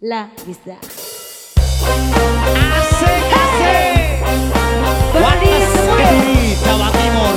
La bisa. Asik asik. Wates Kediri Jawa Timur.